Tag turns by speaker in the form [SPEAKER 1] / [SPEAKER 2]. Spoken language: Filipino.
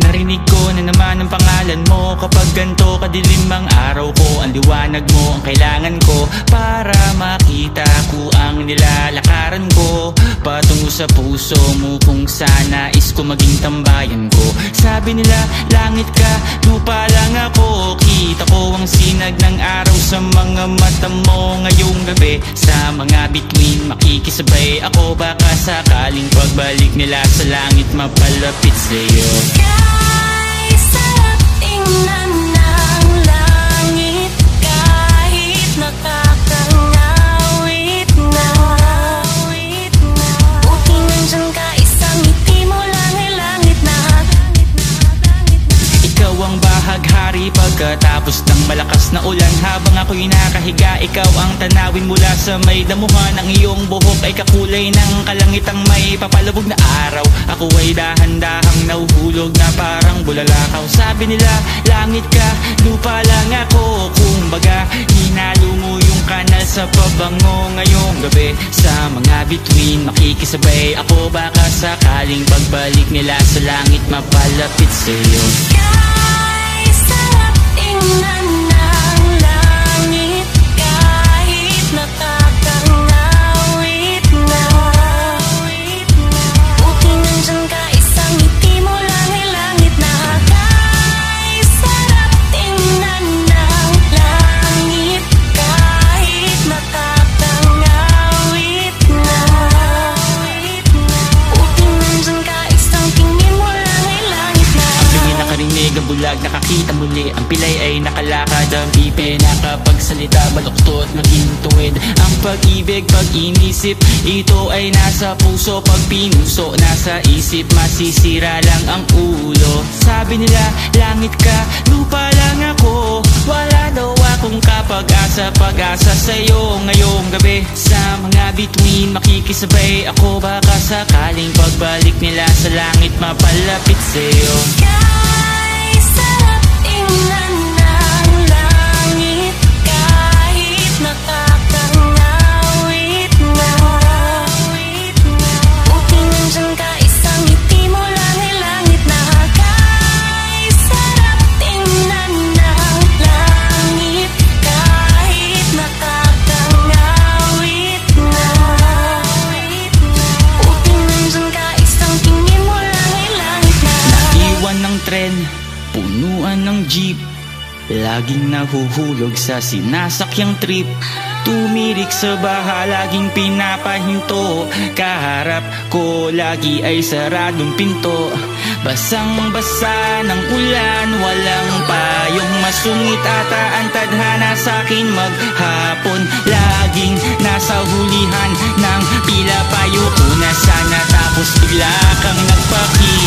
[SPEAKER 1] Narinig ko na naman ang pangalan mo. Kapag ganto kadilim ang araw ko Ang liwanag mo ang kailangan ko Para makita ko ang nilalakaran ko. Patungo sa puso mo kung sana is ko maging tambayan ko. Sabi nila langit ka, lupa lang ako. Kita ko ang sinag ng araw sa mga mata mo Ngayong gabi. Sa mga bituin Makikisabay ako. Baka sakaling pagbalik nila sa langit Mapalapit sa'yo.
[SPEAKER 2] Kay
[SPEAKER 1] bahaghari pagkatapos ng malakas na ulan. Habang ako'y nakahiga, ikaw ang tanawin mula sa may damuhan. Ang iyong buhok ay kakulay ng kalangitang may papalabog na araw. Ako ay dahan-dahang nauhulog na parang bulalakaw. Sabi nila, langit ka, lupa lang ako. Kumbaga, hinalo mo yung kanal sa pabango. Ngayong gabi Sa mga bituin, makikisabay ako. Baka sakaling pagbalik nila sa langit mapalapit sa'yo.
[SPEAKER 2] Kay
[SPEAKER 1] bulag nakakita muli Ang pilay ay nakalakad, ang pipe nakapagsalita Baluktot, maging tuwid. Ang pag-ibig, pag inisip Ito ay nasa puso Pag pinuso, nasa isip Masisira lang ang ulo. Sabi nila, langit ka, lupa lang ako Wala daw akong kapag-asa Pag-asa sa'yo. Ngayong gabi Sa mga bituin, makikisabay ako Baka sakaling pagbalik nila sa langit Mapalapit sa'yo jeep. Laging nahuhulog sa sinasakyang trip. Tumirik sa baha, laging pinapahinto. Kaharap ko, lagi ay saradong pinto. Basang-basa ng ulan, walang payong Masungit. Ata ang tadhana sa akin maghapon. Laging nasa hulihan ng pila payo. Ko sana Tapos bigla kang nagpakita.